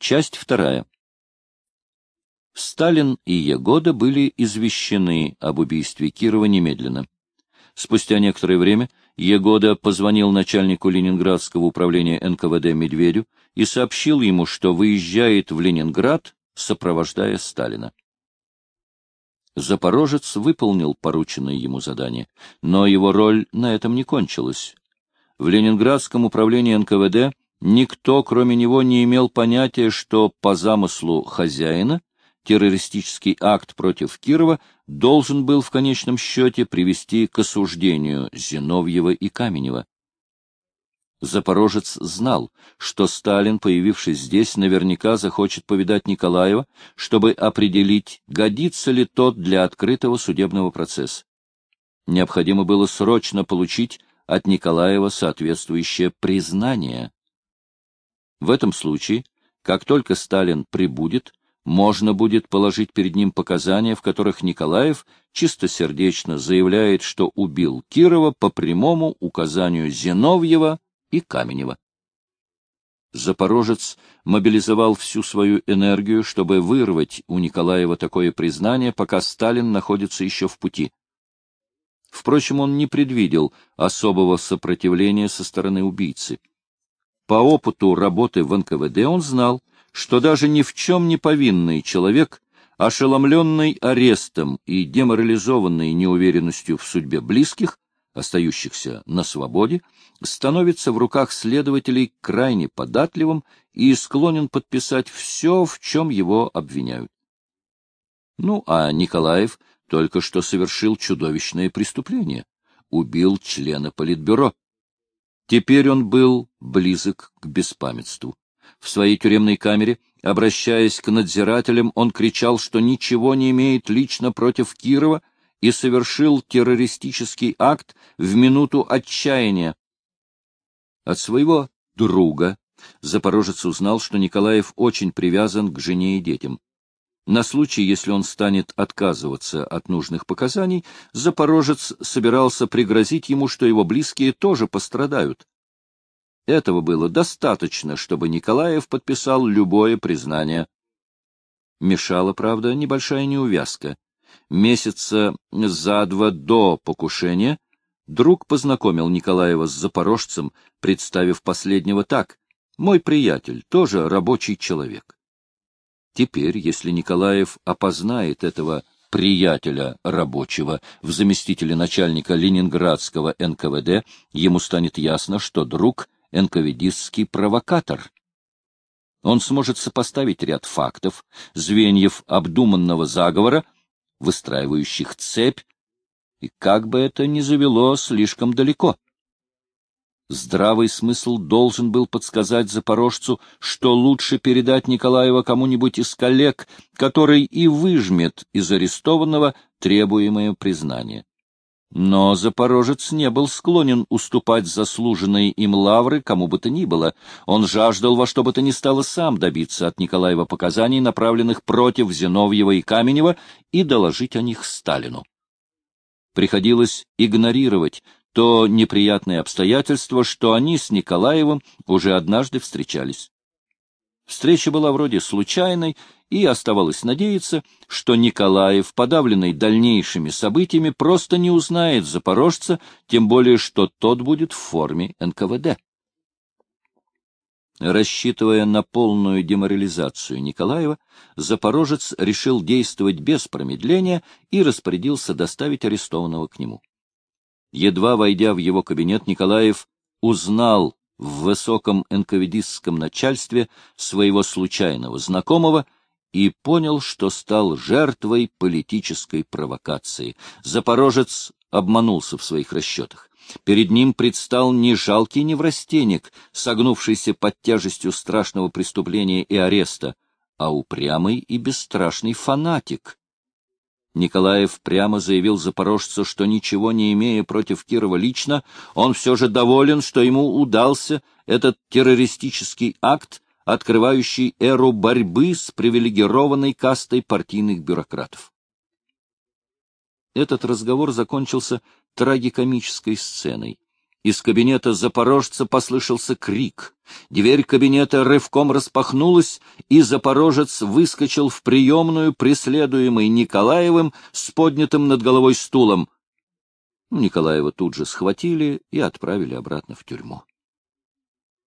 Часть вторая. Сталин и Егода были извещены об убийстве Кирова немедленно. Спустя некоторое время Егода позвонил начальнику Ленинградского управления НКВД Медведю и сообщил ему, что выезжает в Ленинград, сопровождая Сталина. Запорожец выполнил порученное ему задание, но его роль на этом не кончилась. В Ленинградском управлении НКВД никто, кроме него, не имел понятия, что по замыслу хозяина террористический акт против Кирова должен был в конечном счете привести к осуждению Зиновьева и Каменева. Запорожец знал, что Сталин, появившись здесь, наверняка захочет повидать Николаева, чтобы определить, годится ли тот для открытого судебного процесса. Необходимо было срочно получить от Николаева соответствующее признание. В этом случае, как только Сталин прибудет, можно будет положить перед ним показания, в которых Николаев чистосердечно заявляет, что убил Кирова по прямому указанию Зиновьева и Каменева. Запорожец мобилизовал всю свою энергию, чтобы вырвать у Николаева такое признание, пока Сталин находится еще в пути. Впрочем, он не предвидел особого сопротивления со стороны убийцы. По опыту работы в НКВД он знал, что даже ни в чем не повинный человек, ошеломленный арестом и деморализованный неуверенностью в судьбе близких, остающихся на свободе, становится в руках следователей крайне податливым и склонен подписать все, в чем его обвиняют. Ну, а Николаев только что совершил чудовищное преступление — убил члена Политбюро. Теперь он был близок к беспамятству. В своей тюремной камере, обращаясь к надзирателям, он кричал, что ничего не имеет лично против Кирова и совершил террористический акт в минуту отчаяния. От своего друга Запорожец узнал, что Николаев очень привязан к жене и детям. На случай, если он станет отказываться от нужных показаний, Запорожец собирался пригрозить ему, что его близкие тоже пострадают. Этого было достаточно, чтобы Николаев подписал любое признание. Мешала, правда, небольшая неувязка. Месяца за два до покушения друг познакомил Николаева с запорожцем, представив последнего так. «Мой приятель, тоже рабочий человек». Теперь, если Николаев опознает этого приятеля рабочего в заместителе начальника Ленинградского НКВД, ему станет ясно, что друг — энковидистский провокатор. Он сможет сопоставить ряд фактов, звеньев обдуманного заговора, выстраивающих цепь, и как бы это ни завело слишком далеко. Здравый смысл должен был подсказать запорожцу, что лучше передать Николаева кому-нибудь из коллег, который и выжмет из арестованного требуемое признание. Но запорожец не был склонен уступать заслуженные им лавры кому бы то ни было. Он жаждал во что бы то ни стало сам добиться от Николаева показаний, направленных против Зиновьева и Каменева, и доложить о них Сталину. Приходилось игнорировать то неприятное обстоятельство, что они с Николаевым уже однажды встречались. Встреча была вроде случайной, и оставалось надеяться, что Николаев, подавленный дальнейшими событиями, просто не узнает запорожца, тем более что тот будет в форме НКВД. Рассчитывая на полную деморализацию Николаева, Запорожец решил действовать без промедления и распорядился доставить арестованного к нему. Едва войдя в его кабинет, Николаев узнал в высоком энковидистском начальстве своего случайного знакомого и понял, что стал жертвой политической провокации. Запорожец обманулся в своих расчетах. Перед ним предстал не жалкий неврастенник, согнувшийся под тяжестью страшного преступления и ареста, а упрямый и бесстрашный фанатик, Николаев прямо заявил запорожцу, что ничего не имея против Кирова лично, он все же доволен, что ему удался этот террористический акт, открывающий эру борьбы с привилегированной кастой партийных бюрократов. Этот разговор закончился трагикомической сценой. Из кабинета запорожца послышался крик. Дверь кабинета рывком распахнулась, и запорожец выскочил в приемную, преследуемый Николаевым с поднятым над головой стулом. Николаева тут же схватили и отправили обратно в тюрьму.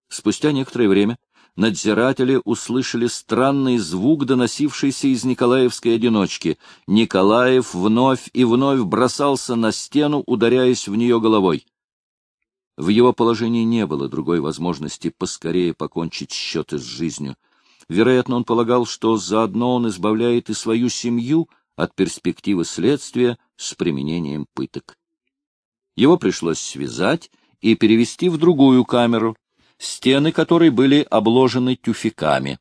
Спустя некоторое время надзиратели услышали странный звук, доносившийся из Николаевской одиночки. Николаев вновь и вновь бросался на стену, ударяясь в нее головой. В его положении не было другой возможности поскорее покончить счеты с жизнью. Вероятно, он полагал, что заодно он избавляет и свою семью от перспективы следствия с применением пыток. Его пришлось связать и перевести в другую камеру, стены которой были обложены тюфяками.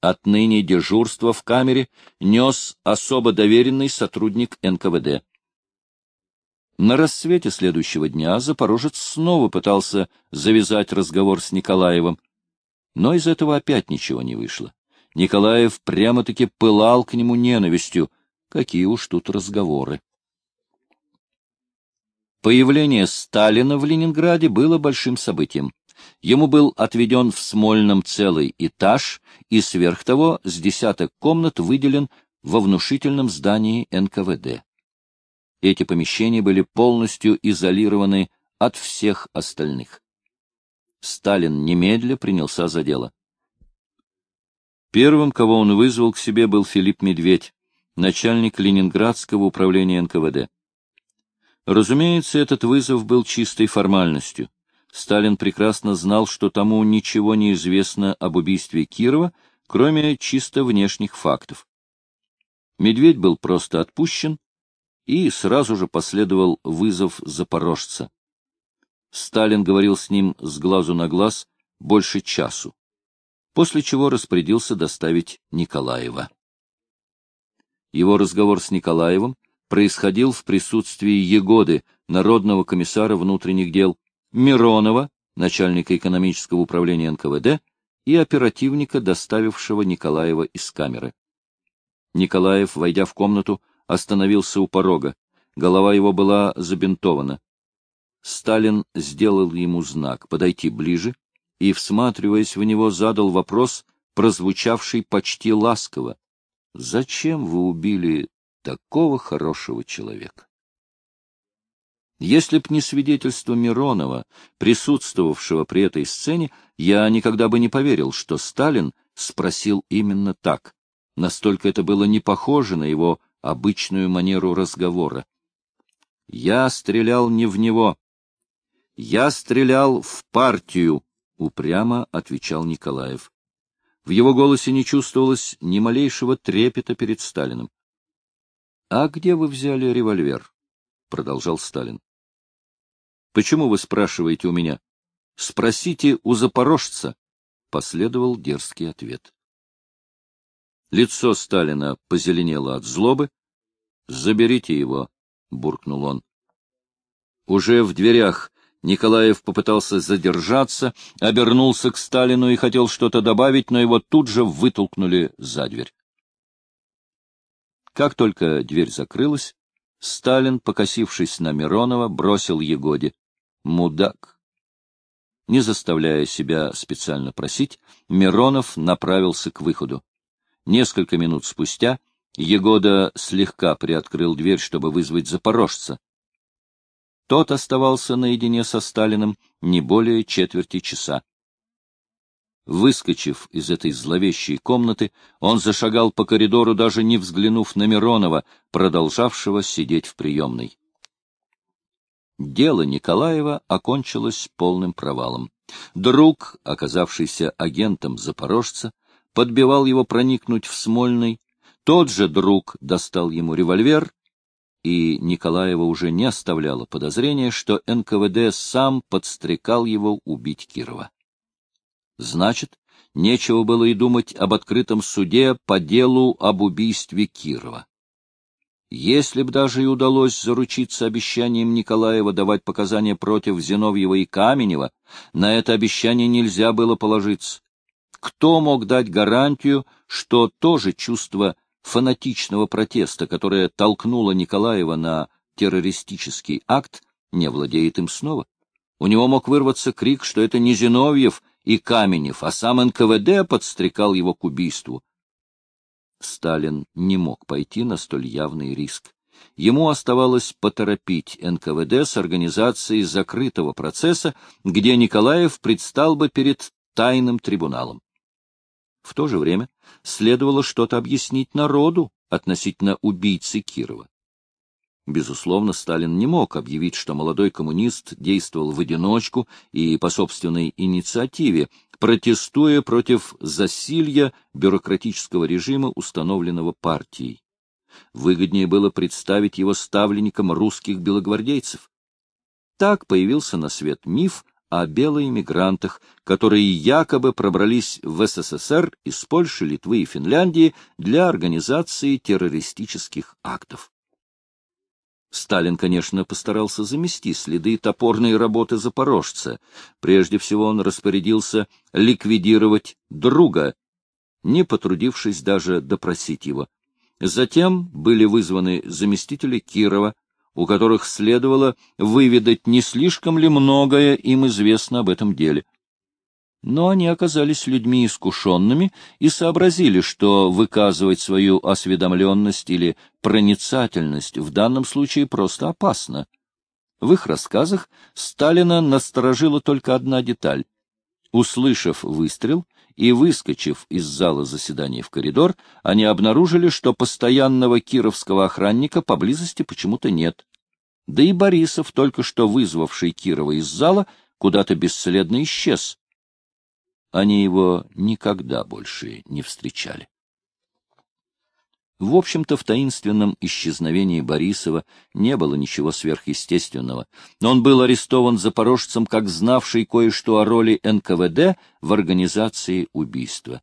Отныне дежурство в камере нес особо доверенный сотрудник НКВД. На рассвете следующего дня Запорожец снова пытался завязать разговор с Николаевым, но из этого опять ничего не вышло. Николаев прямо-таки пылал к нему ненавистью. Какие уж тут разговоры. Появление Сталина в Ленинграде было большим событием. Ему был отведен в Смольном целый этаж, и сверх того с десяток комнат выделен во внушительном здании НКВД. Эти помещения были полностью изолированы от всех остальных. Сталин немедля принялся за дело. Первым, кого он вызвал к себе, был Филипп Медведь, начальник Ленинградского управления НКВД. Разумеется, этот вызов был чистой формальностью. Сталин прекрасно знал, что тому ничего не известно об убийстве Кирова, кроме чисто внешних фактов. Медведь был просто отпущен, и сразу же последовал вызов запорожца. Сталин говорил с ним с глазу на глаз больше часу, после чего распорядился доставить Николаева. Его разговор с Николаевым происходил в присутствии Егоды, Народного комиссара внутренних дел, Миронова, начальника экономического управления НКВД, и оперативника, доставившего Николаева из камеры. Николаев, войдя в комнату, остановился у порога. Голова его была забинтована. Сталин сделал ему знак подойти ближе и, всматриваясь в него, задал вопрос, прозвучавший почти ласково. — Зачем вы убили такого хорошего человека. Если б не свидетельство Миронова, присутствовавшего при этой сцене, я никогда бы не поверил, что Сталин спросил именно так. Настолько это было не похоже на его обычную манеру разговора. Я стрелял не в него. Я стрелял в партию, упрямо отвечал Николаев. В его голосе не чувствовалось ни малейшего трепета перед Сталиным. А где вы взяли револьвер? продолжал Сталин. Почему вы спрашиваете у меня? Спросите у запорожца, последовал дерзкий ответ. Лицо Сталина позеленело от злобы. Заберите его, буркнул он. Уже в дверях Николаев попытался задержаться, обернулся к Сталину и хотел что-то добавить, но его тут же вытолкнули за дверь. Как только дверь закрылась, Сталин, покосившись на Миронова, бросил Егоде. «Мудак!» Не заставляя себя специально просить, Миронов направился к выходу. Несколько минут спустя Егода слегка приоткрыл дверь, чтобы вызвать запорожца. Тот оставался наедине со Сталиным не более четверти часа. Выскочив из этой зловещей комнаты, он зашагал по коридору, даже не взглянув на Миронова, продолжавшего сидеть в приемной. Дело Николаева окончилось полным провалом. Друг, оказавшийся агентом запорожца, подбивал его проникнуть в Смольный. Тот же друг достал ему револьвер, и Николаева уже не оставляло подозрения, что НКВД сам подстрекал его убить Кирова. Значит, нечего было и думать об открытом суде по делу об убийстве Кирова. Если б даже и удалось заручиться обещанием Николаева давать показания против Зиновьева и Каменева, на это обещание нельзя было положиться. Кто мог дать гарантию, что то же чувство фанатичного протеста, которое толкнуло Николаева на террористический акт, не владеет им снова? У него мог вырваться крик, что это не Зиновьев и Каменев, а сам НКВД подстрекал его к убийству. Сталин не мог пойти на столь явный риск. Ему оставалось поторопить НКВД с организацией закрытого процесса, где Николаев предстал бы перед тайным трибуналом. В то же время следовало что-то объяснить народу относительно убийцы Кирова. Безусловно, Сталин не мог объявить, что молодой коммунист действовал в одиночку и по собственной инициативе, протестуя против засилья бюрократического режима, установленного партией. Выгоднее было представить его ставленником русских белогвардейцев. Так появился на свет миф о белоэмигрантах, которые якобы пробрались в СССР из Польши, Литвы и Финляндии для организации террористических актов. Сталин, конечно, постарался замести следы топорной работы запорожца. Прежде всего он распорядился ликвидировать друга, не потрудившись даже допросить его. Затем были вызваны заместители Кирова, у которых следовало выведать, не слишком ли многое им известно об этом деле. Но они оказались людьми искушенными и сообразили, что выказывать свою осведомленность или проницательность в данном случае просто опасно. В их рассказах Сталина насторожила только одна деталь. Услышав выстрел и выскочив из зала заседаний в коридор, они обнаружили, что постоянного кировского охранника поблизости почему-то нет. Да и Борисов, только что вызвавший Кирова из зала, куда-то бесследно исчез. Они его никогда больше не встречали. В общем-то, в таинственном исчезновении Борисова не было ничего сверхъестественного, но он был арестован запорожцем как знавший кое-что о роли НКВД в организации убийства.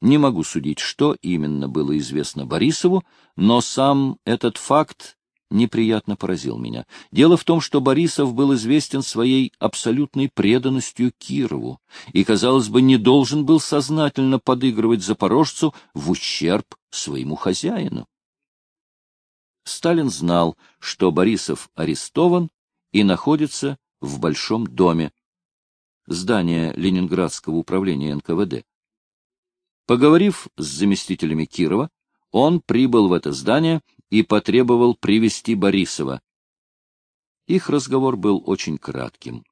Не могу судить, что именно было известно Борисову, но сам этот факт неприятно поразил меня. Дело в том, что Борисов был известен своей абсолютной преданностью Кирову и, казалось бы, не должен был сознательно подыгрывать запорожцу в ущерб своему хозяину. Сталин знал, что Борисов арестован и находится в Большом доме, здание Ленинградского управления НКВД. Поговорив с заместителями Кирова, он прибыл в это здание и потребовал привести Борисова. Их разговор был очень кратким,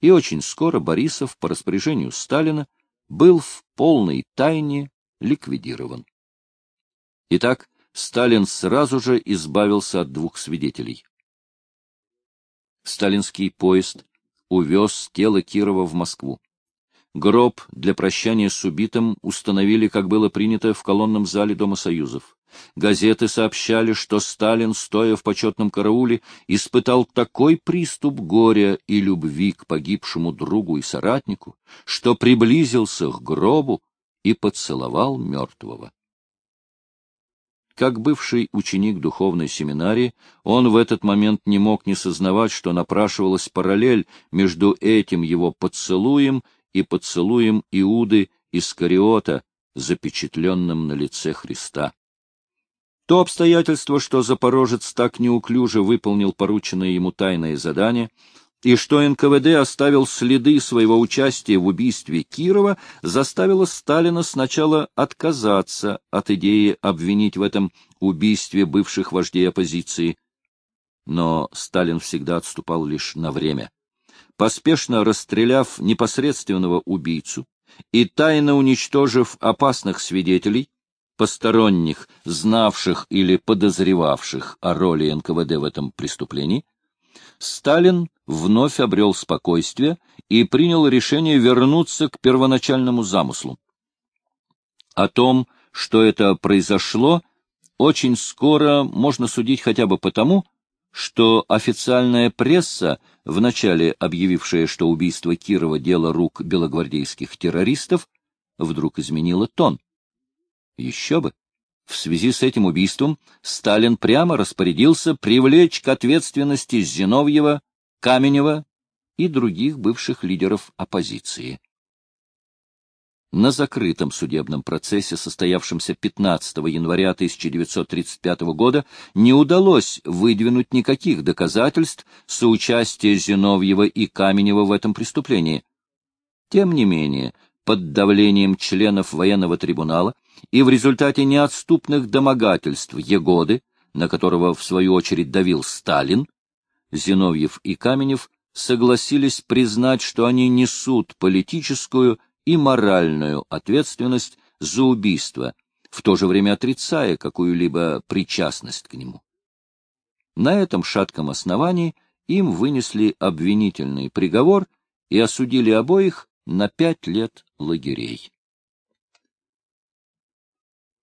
и очень скоро Борисов по распоряжению Сталина был в полной тайне ликвидирован. Итак, Сталин сразу же избавился от двух свидетелей. Сталинский поезд увез тело Кирова в Москву. Гроб для прощания с убитым установили, как было принято, в колонном зале Дома Союзов. Газеты сообщали, что Сталин, стоя в почетном карауле, испытал такой приступ горя и любви к погибшему другу и соратнику, что приблизился к гробу и поцеловал мертвого. Как бывший ученик духовной семинарии, он в этот момент не мог не сознавать, что напрашивалась параллель между этим его поцелуем и поцелуем Иуды Искариота, запечатленным на лице Христа. То обстоятельство, что Запорожец так неуклюже выполнил порученное ему тайное задание, и что НКВД оставил следы своего участия в убийстве Кирова, заставило Сталина сначала отказаться от идеи обвинить в этом убийстве бывших вождей оппозиции. Но Сталин всегда отступал лишь на время. Поспешно расстреляв непосредственного убийцу и тайно уничтожив опасных свидетелей, посторонних, знавших или подозревавших о роли НКВД в этом преступлении, Сталин вновь обрел спокойствие и принял решение вернуться к первоначальному замыслу. О том, что это произошло, очень скоро можно судить хотя бы потому, что официальная пресса, вначале объявившая, что убийство Кирова — дело рук белогвардейских террористов, вдруг изменила тон. Еще бы! В связи с этим убийством Сталин прямо распорядился привлечь к ответственности Зиновьева, Каменева и других бывших лидеров оппозиции. На закрытом судебном процессе, состоявшемся 15 января 1935 года, не удалось выдвинуть никаких доказательств соучастия Зиновьева и Каменева в этом преступлении. Тем не менее, под давлением членов военного трибунала и в результате неотступных домогательств Егоды, на которого в свою очередь давил Сталин, Зиновьев и Каменев согласились признать, что они несут политическую и моральную ответственность за убийство, в то же время отрицая какую-либо причастность к нему. На этом шатком основании им вынесли обвинительный приговор и осудили обоих на пять лет лагерей.